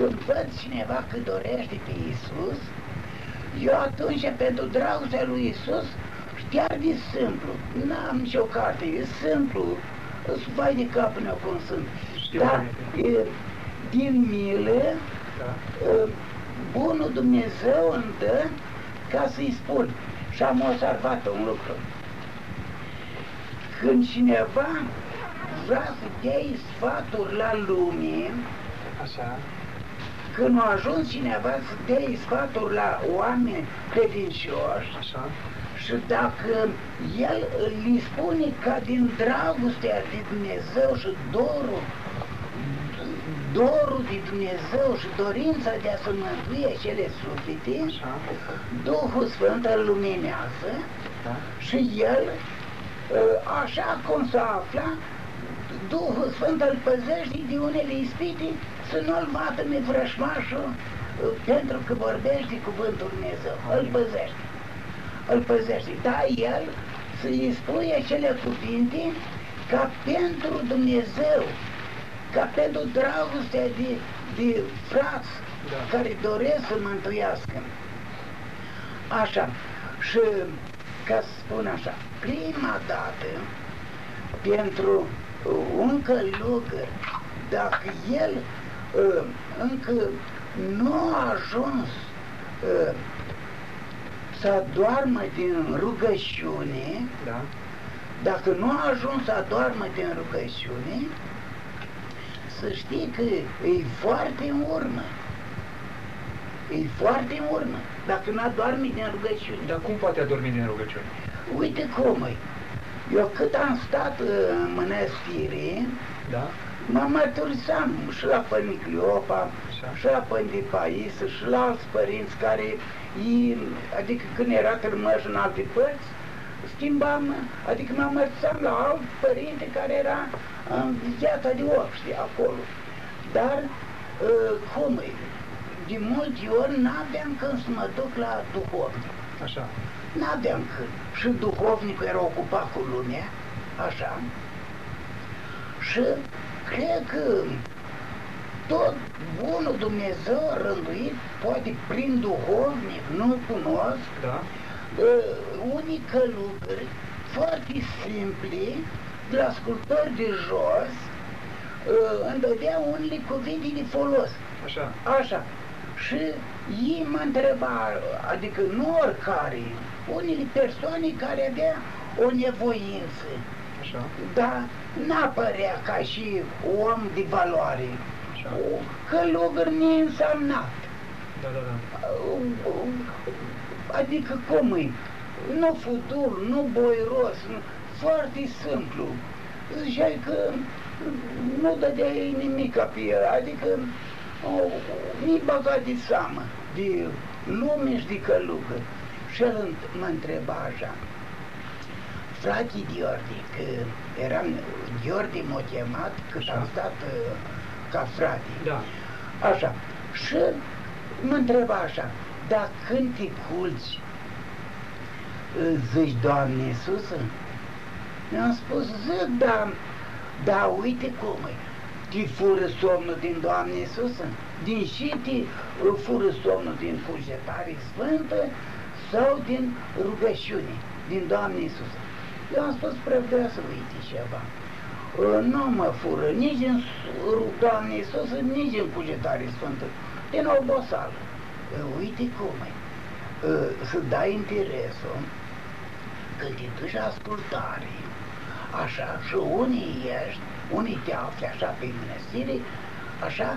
când văd cineva că dorește pe Iisus, eu atunci, pentru dragostea lui Iisus, chiar de simplu, n-am nicio carte, e simplu, îți vai de capul meu cum sunt. Dar e, din milă, da. bunul Dumnezeu îmi dă ca să-i spun. Și am observat un lucru. Când cineva vrea să dea sfaturi la lume, Așa. Când a ajuns cineva să dea sfaturi la oameni credincioși, Așa. și dacă el îi spune ca din dragostea de Dumnezeu și dorul, dorul de Dumnezeu și dorința de a se mântui acele suflete, Așa. Duhul Sfânt îl luminează Da. și el, ă, așa cum se afla, Duhul Sfânt îl păzește de unele ispite să nu-l bată vrășmașul ă, pentru că vorbește cuvântul Dumnezeu. Îl păzește. Îl păzește. Da, el să-i spui acele cuvinte ca pentru Dumnezeu, ca pentru dragostea de, de frați Da. care doresc să mântuiască. Așa. Și ca să spun așa, prima dată pentru uh, un călugăr, dacă el uh, încă nu a ajuns uh, să adormă din rugăciune, Da. dacă nu a ajuns să adormă din rugăciune, să știi că e foarte în urmă. E foarte în urmă. Dacă nu adormi din rugăciune. Dar cum poate adormi din rugăciune? Uite cum e. Eu cât am stat uh, în mănăstire, Da? mă mărturisam și la Părinte Cleopa, Așa. și la Părinte Paisă, și la alți părinți care, ei, adică când era rămăși în alte părți, schimbam, adică mă mărturisam la alt părinte care era în viața de obște acolo. Dar, uh, cum e, de multe ori n-aveam când să mă duc la duhovnic. Așa. N-aveam când. Și duhovnicul era ocupat cu lumea, așa. Și cred că tot bunul Dumnezeu a rânduit, poate prin duhovnic, nu cunosc, Da? uh, unii călugări foarte simpli, de la ascultări de jos, uh, îmi dădea unele cuvinte de folos. Așa. Așa. Și ei mă întreba, adică nu oricare, unele persoane care avea o nevoință, Așa. dar n-apărea ca și om de valoare, Așa. o călugăr neînsemnat. Da, da, da. Adică cum e? Nu fudul, nu boiros, nu- foarte simplu. Ziceai că nu dădeai nimic pe el, adică o, mi băgat de seamă, de lume și de călugă. Și el înt- mă întreba așa, frate Gheorghe, că eram, Gheorghe m-a chemat, că Așa. am stat uh, ca frate. Da. Așa. Și mă întreba așa, dar când te culci, îți zici, Doamne Iisusă? Mi-am spus, zic, da, da, uite cum e. Te fură somnul din Doamne Iisusă? Din și te fură somnul din cugetare sfântă sau din rugăciune, din Doamne Iisusă? Eu am spus, vreau să uite ceva. Uh, Nu mă fură nici în ru- Doamne Iisusă, nici în cugetare sfântă, din obosală. Uh, Uite cum e. Uh, Să dai interesul când te duci la ascultare, așa, și unii ești, unii te afli așa pe mănăstire, așa,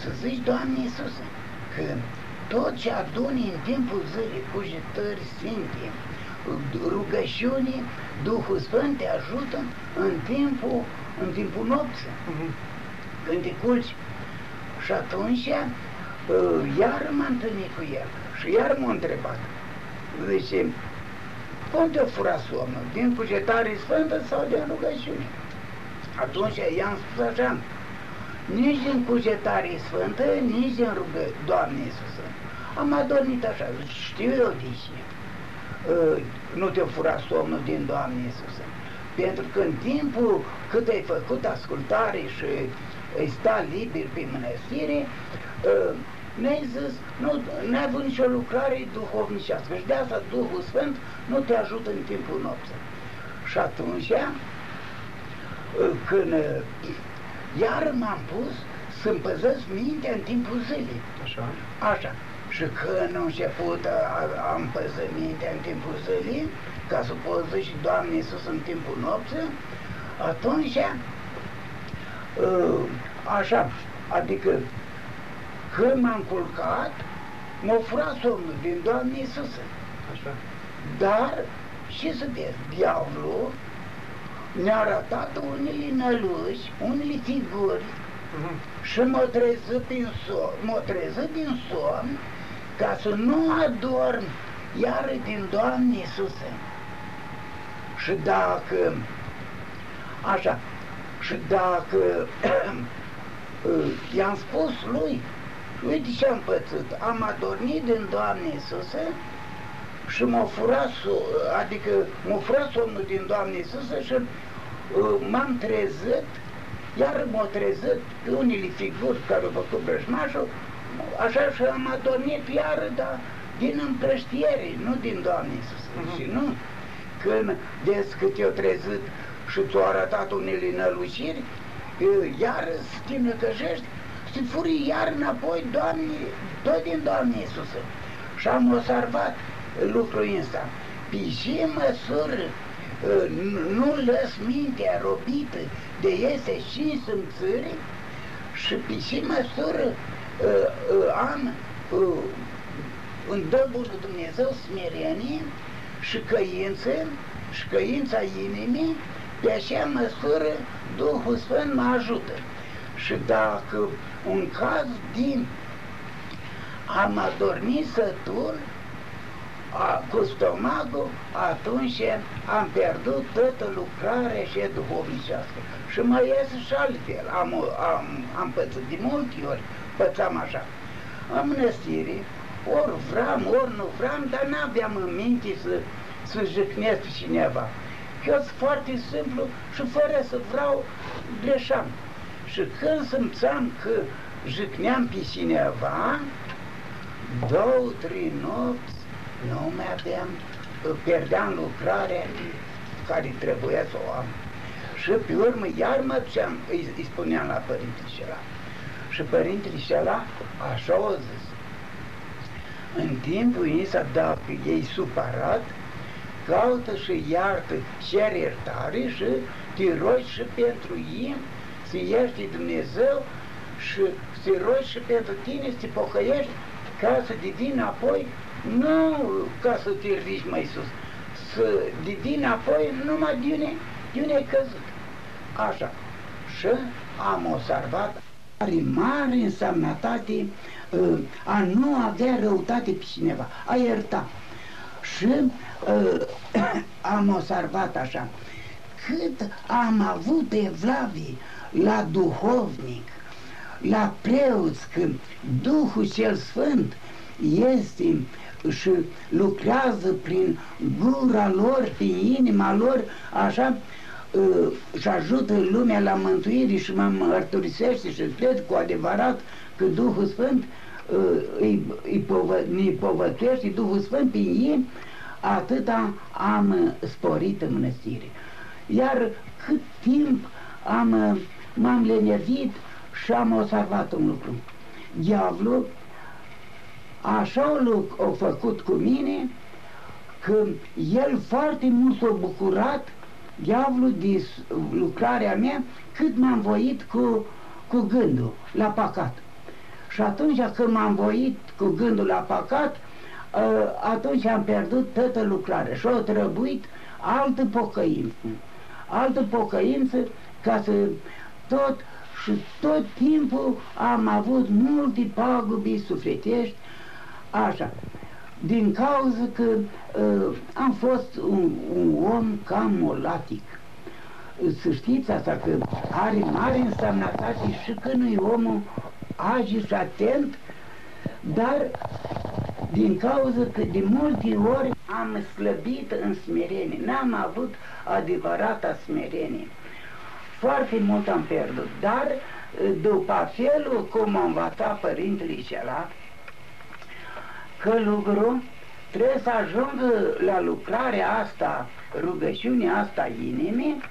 să zici, Doamne Iisuse, că tot ce aduni în timpul zilei, cugetări sfinte, rugăciuni, Duhul Sfânt te ajută în timpul, în timpul nopții, Mhm. când te culci. Și atunci, uh, iar m-am întâlnit cu el și iar m-a întrebat. Zice, cum te-o fura somnul? Din cugetare sfântă sau din rugăciune? Atunci i-am spus așa, nici din cugetare sfântă, nici din rugă, Doamne Iisusă. Am adormit așa, știu eu de ce. Uh, nu te-o fura somnul din Doamne Iisusă. Pentru că în timpul cât ai făcut ascultare și îi sta liber pe mănăstire, uh, ne-ai zis, nu, n-ai avut nicio lucrare duhovnicească și de asta Duhul Sfânt nu te ajută în timpul nopții. Și atunci, uh, când uh, iar m-am pus să-mi păzesc mintea în timpul zilei. Așa. Așa. Și când în început am păzit mintea în timpul zilei, ca să pot zice Doamne Iisus în timpul nopții, atunci, așa, adică când m-am culcat, m-a furat somnul din Doamne Iisuse. Așa. Dar, ce să vezi, diavolul ne-a arătat unele năluși, unele figuri Mhm. și m-a trezit din somn, m-a trezit din somn ca să nu adorm iar din Doamne Iisuse. Și dacă, așa, și dacă i-am spus lui, uite ce am pățit, am adormit din Doamne Iisuse și m-a furat, adică m-a furat somnul din Doamne Iisuse și m-am trezit, iar m-a trezit pe unele figuri care au făcut brăjmașul, așa și am adormit iar, dar din împrăștiere, nu din Doamne Iisus. Uh-huh. Și nu, când des cât eu trezit și ți-au arătat unele năluciri, iar te năcăjești, să furi iar înapoi, Doamne, tot din Doamne Iisuse. Și am observat lucrul ăsta. Pe ce măsură nu lăs mintea robită de iese și simțări și pe ce măsură am în dăbul lui Dumnezeu smerenie și căință și șcăința inimii, pe așa măsură Duhul Sfânt mă ajută. Și dacă un caz din am adormit sătul, a, cu stomacul, atunci am pierdut toată lucrarea și duhovnicească. Și mai iese și altfel. Am, am, am pățit de multe ori, pățam așa. În mănăstire, ori vreau, ori nu vreau, dar n-aveam în minte să, să jicnesc cineva. Eu sunt foarte simplu și fără să vreau, greșeam. Și când simțeam că jicneam pe cineva, două, trei nopți, nu mai aveam, pierdeam lucrarea care trebuia să o am. Și pe urmă iar mă duceam, îi, îi spuneam la părintele acela. Și părintele acela așa o zis. În timpul ăsta, dacă ei supărat, caută și iartă, cer iertare și te rogi și pentru ei să ierte Dumnezeu și să rogi și pentru tine să te pocăiești ca să devii apoi nu ca să te ridici mai sus, să devii apoi numai de unde, de unde ai căzut. Așa. Și am observat are mare însemnătate uh, a nu avea răutate pe cineva, a ierta. Și uh, am observat așa, cât am avut evlavie la duhovnic, la preoți, când Duhul cel Sfânt este și lucrează prin gura lor, prin inima lor, așa, și ajută lumea la mântuire și mă mărturisește și cred cu adevărat că Duhul Sfânt îi, îi povă, ne povățuiește Duhul Sfânt prin ei, atâta am sporit în mănăstire. Iar cât timp am, m-am lenevit și am observat un lucru. Diavolul așa a făcut cu mine că el foarte mult s-a bucurat diavolul de lucrarea mea cât m-am voit cu, cu gândul la păcat. Și atunci când m-am voit cu gândul la păcat, atunci am pierdut toată lucrarea și au trebuit altă pocăință. Altă pocăință ca să tot și tot timpul am avut multe pagube sufletești, așa din cauza că uh, am fost un, un om cam molatic. Să știți asta, că are mare însemnătate și când e omul agi și atent, dar din cauza că de multe ori am slăbit în smerenie, n-am avut adevărata smerenie. Foarte mult am pierdut, dar după felul cum a învățat părintele acela, că lucru trebuie să ajungă la lucrarea asta, rugăciunea asta inimii,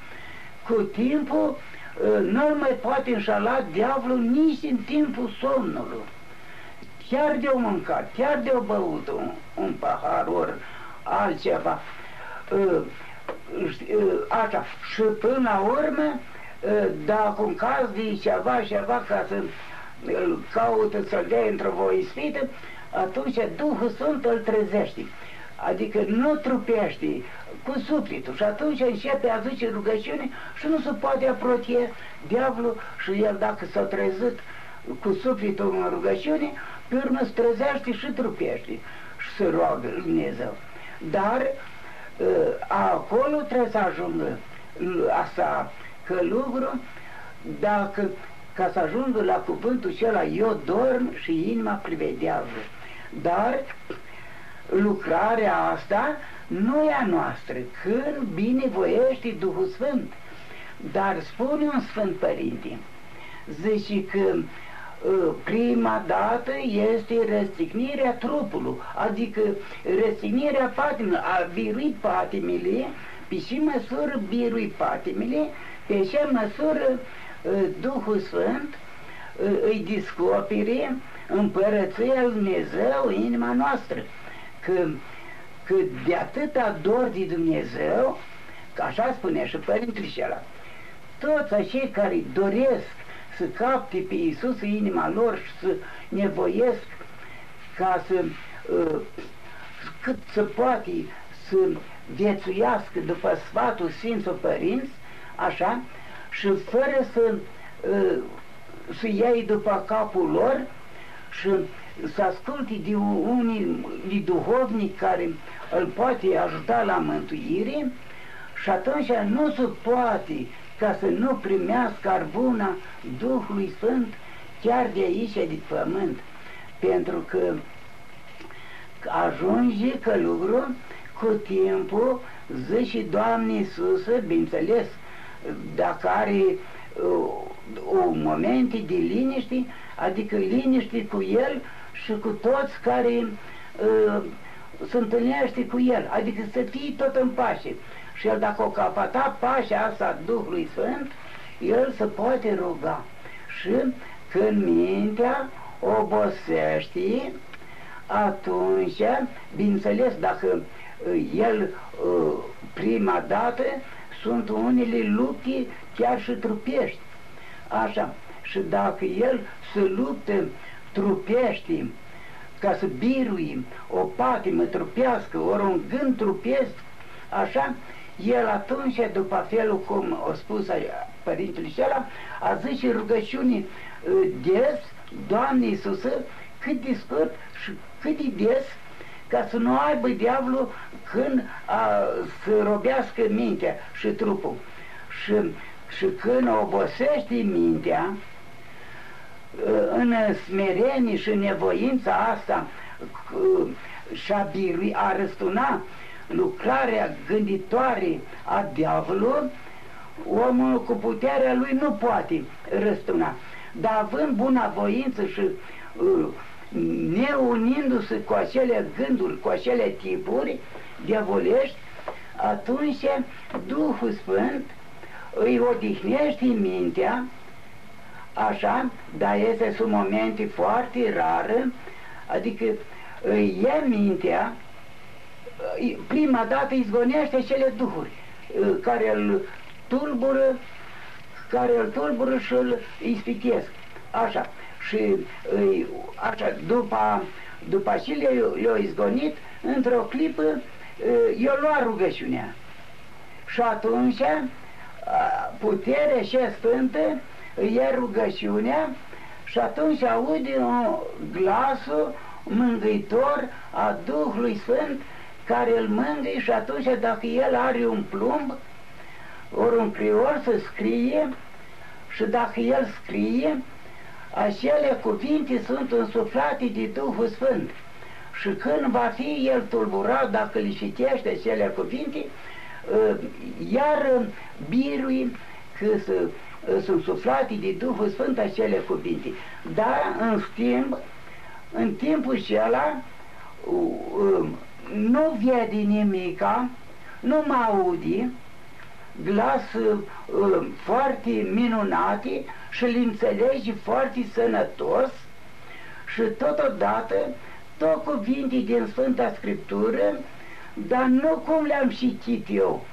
cu timpul nu mai poate înșala diavolul nici în timpul somnului. Chiar de-o mâncat, chiar de-o băut un, un pahar, ori altceva, așa, și până la urmă, dacă un caz de ceva, ceva, ca să îl caută să-l dea într-o voie ispită, atunci Duhul Sfânt îl trezește. Adică nu trupește cu sufletul și atunci începe a zice rugăciune și nu se poate apropie diavolul și el dacă s-a trezit cu sufletul în rugăciune, pe urmă se trezește și trupește și se roagă Dumnezeu. Dar acolo trebuie să ajungă asta că lucru dacă ca să ajungă la cuvântul acela eu dorm și inima privedează. Dar lucrarea asta nu e a noastră, când binevoiește Duhul Sfânt. Dar spune un Sfânt Părinte, zice că ă, prima dată este răstignirea trupului, adică răstignirea patimilor, a birui patimile, pe ce măsură birui patimile, pe ce măsură ă, Duhul Sfânt ă, îi descopere împărăția Lui Dumnezeu în inima noastră. Că, că de atâta dor de Dumnezeu, că așa spunea și Părintele ăla, toți acei care doresc să capte pe Iisus în inima lor și să nevoiesc ca să uh, cât să poate să viețuiască după sfatul Sfinților Părinți, așa, și fără să, uh, să iei după capul lor și să asculte de unii de duhovnic care îl poate ajuta la mântuire și atunci nu se poate ca să nu primească arbuna Duhului Sfânt chiar de aici, de pământ. Pentru că ajunge călugru cu timpul, zice Doamne Iisusă, bineînțeles, dacă are uh, un moment de liniște, adică liniște cu El și cu toți care uh, se întâlnește cu El, adică să fie tot în pace. Și el dacă o capata pașa asta Duhului Sfânt, el se poate ruga. Și când mintea obosește, atunci, bineînțeles, dacă uh, el uh, prima dată sunt unele lupte chiar și trupești. Așa. Și dacă el se luptă trupești ca să birui o patimă trupească, ori un gând trupesc, așa, el atunci, după felul cum a spus Părintele Șela, a zis și rugăciuni uh, des, Doamne Iisuse, cât de scurt și cât de des, ca să nu aibă diavolul când a, să robească mintea și trupul. Și, și când obosește mintea, uh, în smerenie și nevoința asta uh, și-a birui, a răstuna lucrarea gânditoare a diavolului, omul cu puterea lui nu poate răstuna. Dar având bună voință și uh, neunindu-se cu acele gânduri, cu acele tipuri diavolești, atunci Duhul Sfânt îi odihnește mintea, așa, dar este sunt momente foarte rare, adică îi ia mintea prima dată izgonește cele duhuri care îl tulbură, care îl tulbură și îl ispitesc. Așa. Și așa, după, după ce le-a izgonit, într-o clipă, eu lua rugăciunea. Și atunci, puterea și sfântă, ia rugăciunea și atunci aude un glasul mângâitor a Duhului Sfânt care îl mângâie și atunci dacă el are un plumb, ori un prior să scrie și dacă el scrie, acele cuvinte sunt însuflate de Duhul Sfânt. Și când va fi el tulburat, dacă îl citește acele cuvinte, ă, iar birui că să sunt suflate de Duhul Sfânt acele cuvinte. Dar, în schimb, în timpul acela, nu vede nimica, nu mă aude, glas uh, foarte minunat și îl înțelege foarte sănătos și totodată tot cuvinte din Sfânta Scriptură, dar nu cum le-am citit eu.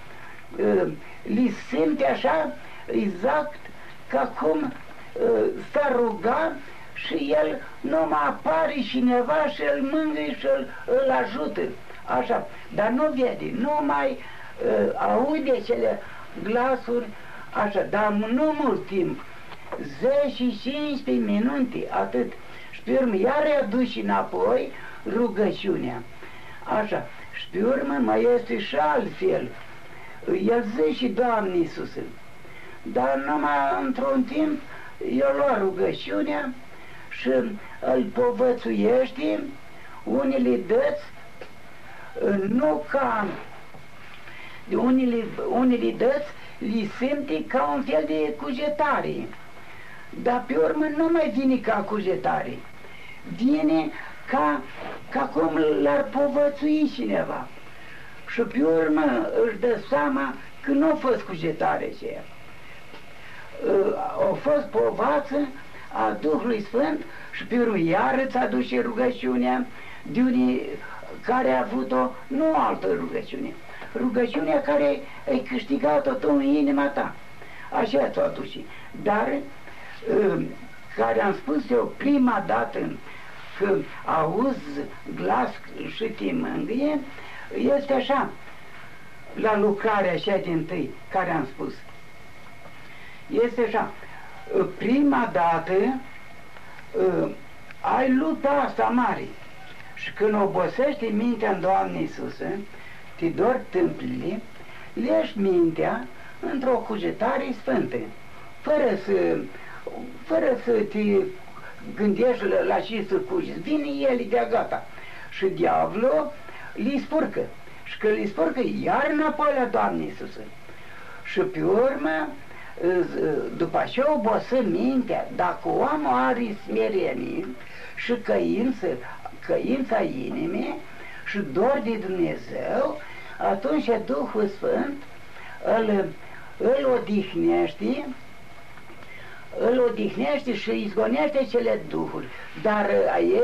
Uh, li simte așa exact ca cum uh, s-a rugat și el nu mai apare cineva și îl mângâie și îl, îl ajută. Așa, dar nu vede, nu mai uh, aude cele glasuri, așa, dar nu mult timp, 10-15 minute, atât. Și pe urmă iar aduci înapoi rugăciunea. Așa, și pe urmă mai este și altfel. El zice, Doamne Iisuse, dar numai într-un timp eu lua rugăciunea și îl povățuiește, unele dăți, nu ca unele, unele dăți li simte ca un fel de cugetare. Dar pe urmă nu mai vine ca cugetare. Vine ca, ca cum l-ar povățui cineva. Și pe urmă își dă seama că nu a fost cugetare aceea. A fost povață a Duhului Sfânt și pe urmă iară îți aduce rugăciunea de unii care a avut-o, nu altă rugăciune, rugăciunea care ai câștigat-o tu în inima ta. Așa ți-o aduce. Dar, um, care am spus eu prima dată că auzi glas și te mângâie, este așa, la lucrarea așa din tâi, care am spus. Este așa, prima dată uh, ai lupta asta mare și când obosește mintea în Doamne Iisuse, te dor tâmplile, leși mintea într-o cugetare sfântă, fără să, fără să te gândești la, la ce să cugeți. Vine el de gata. Și diavolul li spurcă. Și că li spurcă, iar înapoi la Doamne Iisuse. Și pe urmă, după ce obosă mintea, dacă omul are smerenie și căință, căința inimii și dor de Dumnezeu, atunci Duhul Sfânt îl, îl odihnește, îl odihnește și izgonește cele duhuri. Dar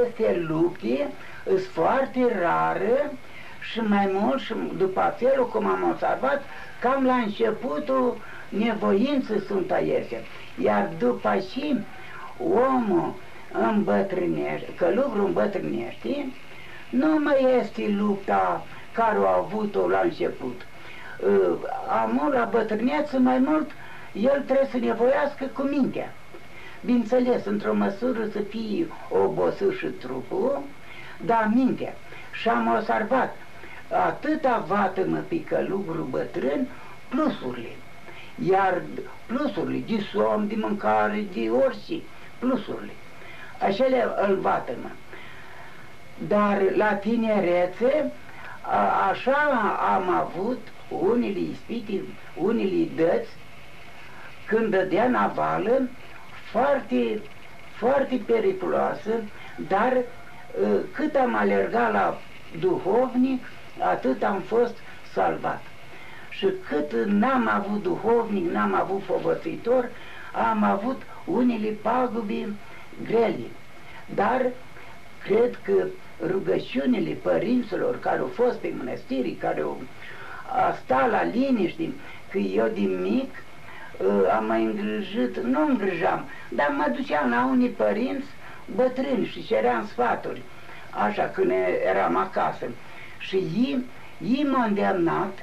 este lupte, sunt foarte rare și mai mult și după felul cum am observat, cam la începutul nevoință sunt aiese. Iar după ce omul îmbătrânește, că lucrul îmbătrânește, nu mai este lupta care au avut-o la început. Uh, amul la bătrâneță mai mult, el trebuie să nevoiască cu mintea. Bineînțeles, într-o măsură să fie obosit și trupul, dar mintea. Și am observat, atâta vată mă pică lucru bătrân, plusurile. Iar plusurile, de somn, de mâncare, de orice, plusurile. Așa îl vată mă. Dar la tinerețe, a, așa am avut unele ispite, unele dăți, când dădea navală, foarte, foarte periculoasă, dar cât am alergat la duhovnic, atât am fost salvat. Și cât n-am avut duhovnic, n-am avut povățitor, am avut unele pagube grele. Dar cred că rugăciunile părinților care au fost pe mănăstirii, care au stat la liniște, că eu din mic uh, am mai îngrijit, nu îngrijam, dar mă duceam la unii părinți bătrâni și ceream sfaturi, așa când eram acasă. Și ei, ei m-au îndemnat,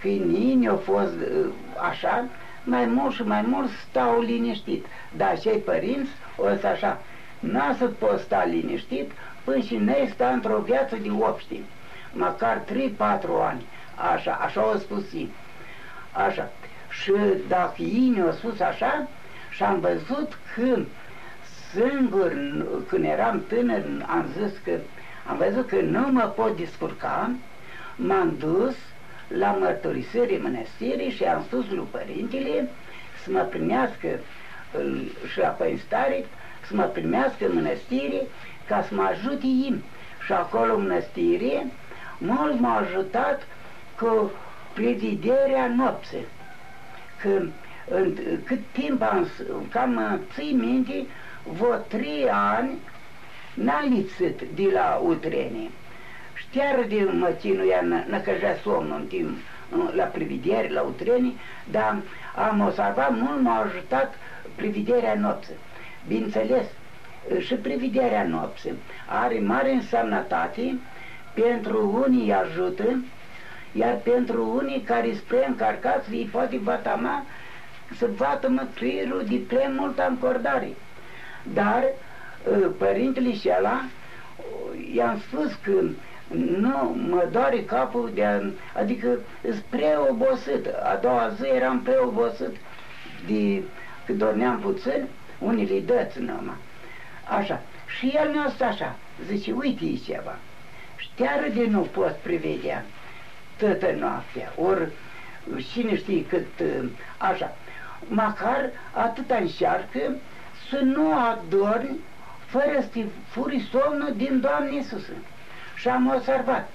că ei au fost uh, așa, mai mult și mai mult stau liniștit. Dar cei părinți o să așa, n-a să poți sta liniștit până și ne sta într-o viață de opști, măcar 3-4 ani, așa, așa au spus ei. Așa. Și dacă ei mi-au spus așa, și am văzut că singur, când eram tânăr, am zis că am văzut că nu mă pot descurca, m-am dus la mărturisire mănăstirii și am spus lui părintele să mă primească și apoi în stare, să mă primească în mănăstire ca să mă ajute ei. Și acolo în mănăstire, mult m-a ajutat cu prevederea nopții. Că în cât timp am, cam ții minte, vreo trei ani n-a lipsit de la utrenie. Chiar de mă chinuia, năcăjea somnul în timp la prividere, la utrenie, dar am observat mult, m-a ajutat prividerea nopții. Bineînțeles, și prividerea nopții are mare însemnătate pentru unii ajută, iar pentru unii care spre încărcați, îi poate vatama să vată mătuirul de prea multă încordare. Dar părintele și ăla i-am spus că nu, mă doare capul de a, adică spre obosit. A doua zi eram prea obosit de că dormeam puțin, unii le dăți numai. Așa. Și el mi-a spus așa, zice, uite e ceva. Șteară de nu pot prevedea toată noaptea, ori cine știe cât, așa. Măcar atâta înșearcă să nu adormi fără să te furi somnul din Doamne Iisusă. Și am observat,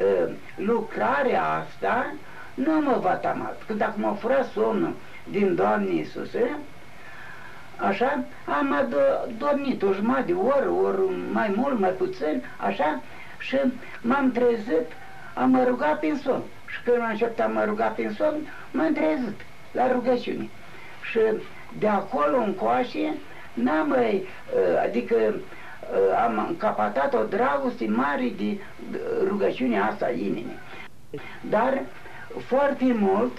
ă, lucrarea asta nu mă va tamat, că dacă mă fura somnul din Doamne Iisuse, așa, am dormit o jumătate de oră, ori mai mult, mai puțin, așa, și m-am trezit, am mă rugat prin somn. Și când am început am mă rugat prin somn, m-am trezit la rugăciune. Și de acolo încoace, n-am mai, ă, adică ă, am încapatat o dragoste mare de rugăciunea asta inimii. Dar foarte mult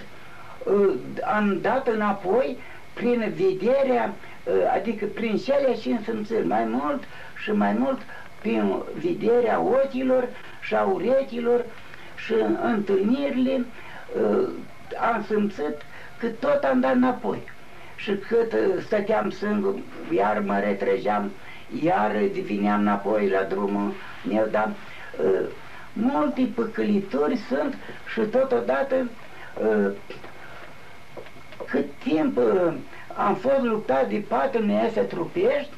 ă, am dat înapoi prin vederea, adică prin cele și însimțiri, mai mult și mai mult prin vederea ochilor și a urechilor și întâlnirile am simțit că tot am dat înapoi și cât uh, stăteam singur, iar mă retrăgeam, iar vineam înapoi la drumul meu, dar uh, multe păcălituri sunt și totodată uh, cât timp uh, am fost luptat de patru mese trupești,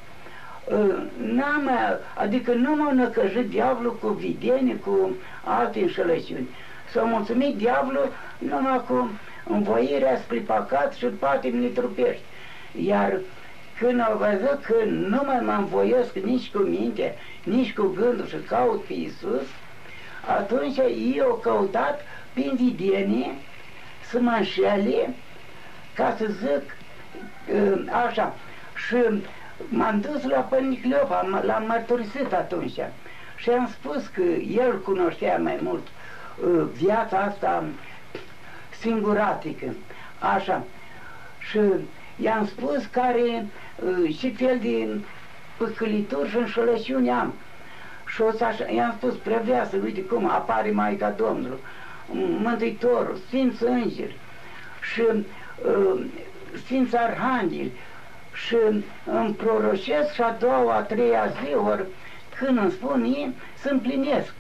uh, n-am, adică nu m-a năcăjit diavolul cu videnie, cu alte înșelăciuni. S-a mulțumit diavolul numai cu învoirea spre păcat și patimile trupești. Iar când au văzut că nu mai mă învoiesc nici cu minte, nici cu gândul și caut pe Iisus, atunci ei au căutat prin videnie să mă înșele ca să zic ă, așa. Și m-am dus la Părnic Leopa, l-am mărturisit atunci și am spus că el cunoștea mai mult ă, viața asta singuratică, așa. Și i-am spus care uh, și fel de păcălituri și înșelăciuni am. Și o să așa, i-am spus, prevea să uite cum apare Maica Domnului, Mântuitorul, Sfinți Îngeri și uh, Sfinți Arhangheli și îmi proroșesc și a doua, a treia zi, ori când îmi spun ei, să împlinesc.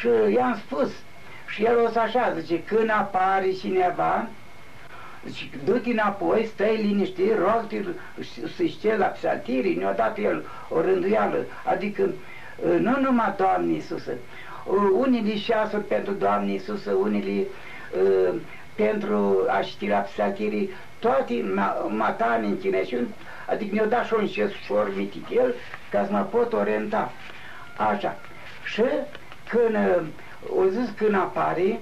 Și i-am spus, și el o să așa, zice, când apare cineva, zice, du-te înapoi, stai liniștit, rog-te să știe la psaltirii, ne-a dat el o rânduială, adică nu numai Doamne Iisusă, unii șasuri pentru Doamne Iisusă, unii pentru a ști la psaltirii, toate matane închinăciuni, adică ne-au dat și un șesfor mitichel ca să mă pot orienta. Așa. Și când o zis când apare,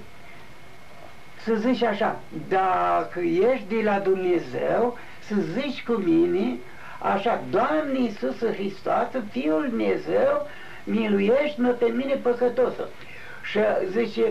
să zici așa, dacă ești de la Dumnezeu, să zici cu mine, așa, Doamne Iisus Hristos, Fiul Dumnezeu, miluiește-mă pe mine păcătosul. Și zice,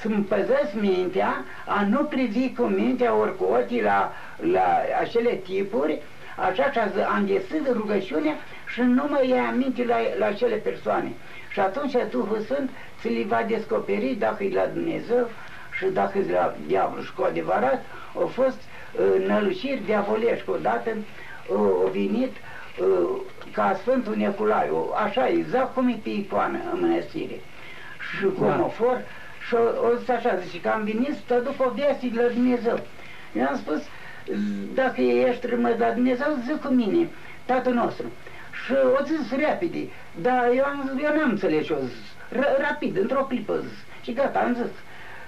să-mi păzesc mintea, a nu privi cu mintea ori cu ochii la, la acele tipuri, așa că am găsit rugăciunea și nu mă ia aminte la, la acele persoane. Și atunci Duhul Sfânt ți le va descoperi dacă e la Dumnezeu și dacă e la diavol. Și cu adevărat au fost uh, năluciri diavolești. Odată uh, au venit uh, ca Sfântul Neculai, așa exact cum e pe icoană în mănăstire. Și cu da. omofor, și o, o zis așa, zice că am venit să te duc o viață de la Dumnezeu. Eu am spus, dacă ești rămas la Dumnezeu, zic cu mine, Tatăl nostru. Și o zis repede, dar eu, am, eu n-am înțeles ce o zis. R- rapid, într-o clipă zis. Și gata, am zis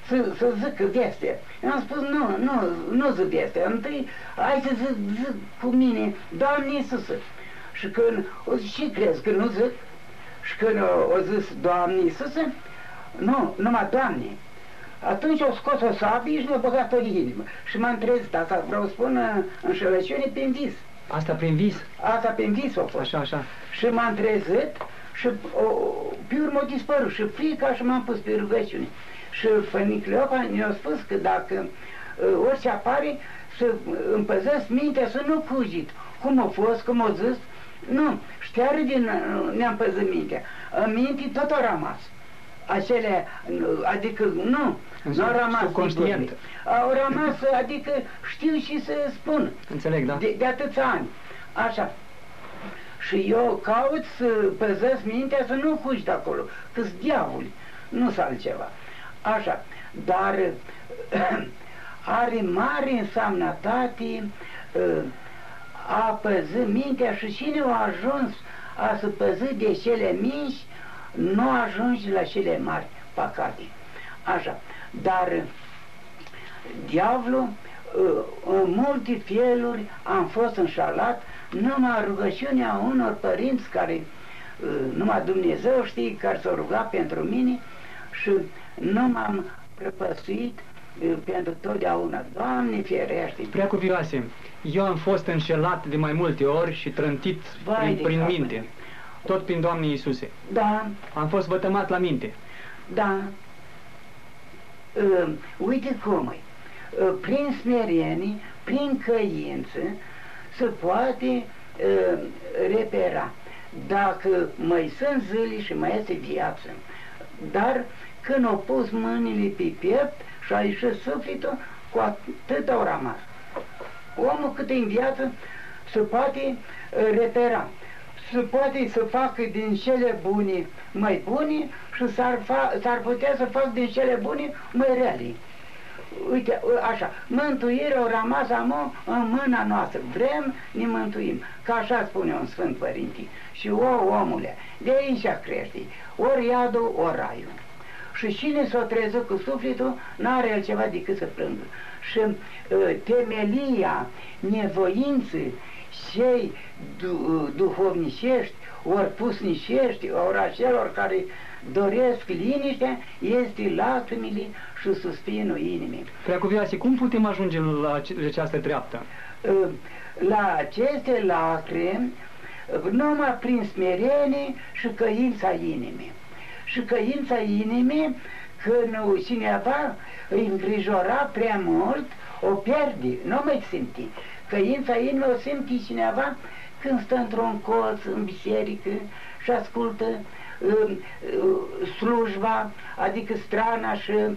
să, să zic vestea. Eu am spus, nu, nu, nu zic vestea. Întâi, hai să zic, zic cu mine, Doamne Iisuse. Și când, o, și crezi că nu zic? Și când o, o zis, Doamne Iisuse, nu, numai Doamne. Atunci au scos o sabie și mi-a băgat-o în inimă. Și m-am trezit, asta vreau să spun înșelăciune prin vis. Asta prin vis? Asta prin vis a fost. Așa, așa. Și m-am trezit și o, pe urmă a dispărut și frica și m-am pus pe rugăciune. Și Fănic Leopa ne-a spus că dacă uh, orice apare, să împăzesc mintea să nu fugit. Cum a fost, cum a zis, nu, șteară din ne-am păzit mintea. În minte tot a rămas. Acele, adică nu, nu au rămas Subconștient. Au rămas, adică știu și să spun. Înțeleg, da. De, de atâția ani. Așa. Și eu caut să păzesc mintea să nu fugi de acolo, că sunt diavoli, nu s altceva. Așa, dar are mare însemnătate uh, a păzi mintea și cine a ajuns a să păzi de cele mici, nu ajunge la cele mari păcate. Așa, dar diavolul uh, în multe feluri am fost înșalat numai rugăciunea unor părinți care uh, numai Dumnezeu știe care s-au rugat pentru mine și nu m-am prăpăsuit pentru totdeauna. Doamne ferește! Prea cuvioase, eu am fost înșelat de mai multe ori și trântit Vai prin, de prin capul. minte. Tot prin Doamne Iisuse. Da, Am fost vătămat la minte. da. Uh, uite cum e. Uh, prin smerenie, prin căință, se poate uh, repera. Dacă mai sunt zile și mai este viață. Dar când au pus mâinile pe piept și a ieșit sufletul, cu atât au rămas. Omul cât e în viață se poate uh, repera. Se poate să facă din cele bune mai bune și s-ar, fa- s-ar putea să facă din cele bune mai rele. Uite, așa, mântuirea o rămas amă în mâna noastră. Vrem, ne mântuim. Ca așa spune un Sfânt Părinte. Și o, omule, de aici crește. Ori iadul, ori raiul. Și cine s-o trezit cu sufletul, n-are altceva decât să plângă. Și uh, temelia nevoinței cei du- duhovnicești, ori pusnicești, ori acelor care doresc liniștea, este lacrimile și suspinul inimii. Prea cuvioase, cum putem ajunge la ace- la această treaptă? Uh, La aceste lacrimi, uh, numai prin smerenie și căința inimii. Și căința inimii, când cineva îi îngrijora prea mult, o pierde, nu mai simte. Căința inimii o simte cineva când stă într-un colț în biserică și ascultă uh, uh, slujba, adică strana și uh,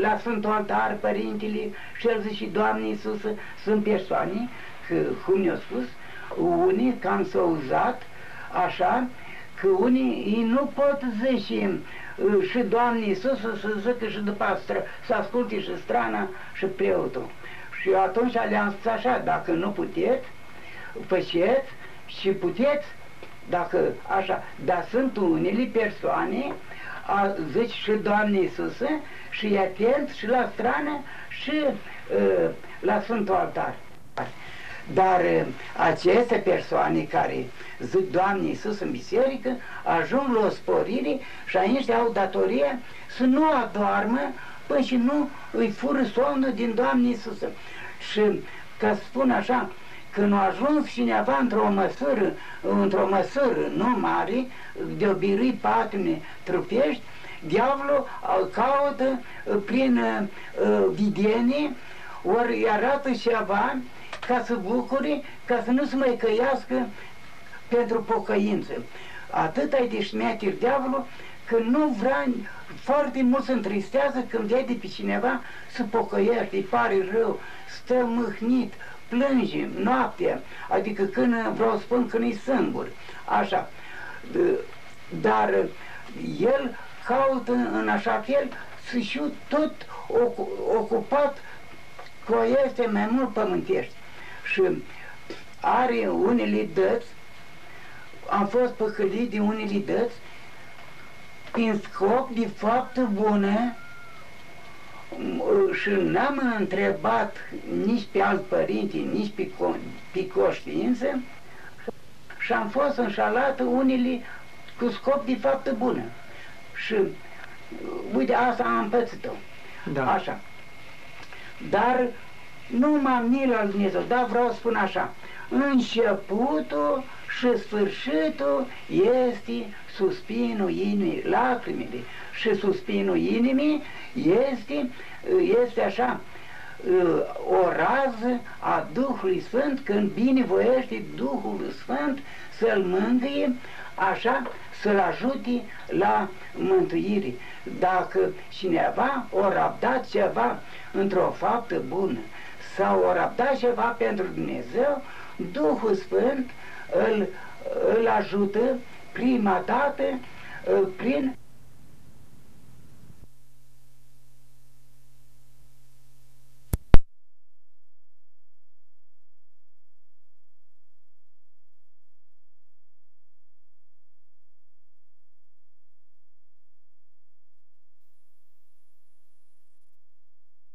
la Sfântul Altar Părintele și el zice, Doamne Iisus, sunt persoane, că, cum ne-a spus, unii cam s-au uzat așa, că unii ei nu pot zice uh, și Doamne Iisus să zică și după asta să asculte și strana și preotul. Și eu atunci le-am spus așa, dacă nu puteți, faceți și puteți, dacă așa, dar sunt unele persoane, a, zici și Doamne Iisuse, și e atent și la strană și uh, la Sfântul Altar. Dar uh, aceste persoane care zic Doamne Iisus în biserică, ajung la o sporire și aici au datorie să nu adoarmă până și nu îi fură somnul din Doamne Iisus. Și ca să spun așa, când a ajuns cineva într-o măsură, într-o măsură nu mare, de obirui patime trupești, diavolul uh, caută uh, prin uh, videnie, ori îi arată ceva ca să bucure, ca să nu se mai căiască pentru pocăință. Atât ai de șmeatir diavolul că nu vrea, foarte mult se întristează când vede pe cineva să pocăiește, îi pare rău, stă mâhnit, plânge noaptea, adică când vreau să spun când e singur, așa. Dar el caută în așa fel să fiu tot ocupat scoiește mai mult pământești și are unele dăți, am fost păcălit de unele dăți, prin scop de faptă bună și n-am întrebat nici pe alt părinte, nici pe, pe conștiință și am fost înșalat unele cu scop de faptă bună. Și uite, asta am pățit-o. Da. Așa. Dar nu m-am nici la Dumnezeu, dar vreau să spun așa, începutul și sfârșitul este suspinul inimii, lacrimile și suspinul inimii este, este așa, o rază a Duhului Sfânt când binevoiește Duhul Sfânt să-l mângâie, așa, să-l ajute la mântuire. Dacă cineva o rabdat ceva într-o faptă bună sau o rabdat ceva pentru Dumnezeu, Duhul Sfânt îl, îl ajută prima dată prin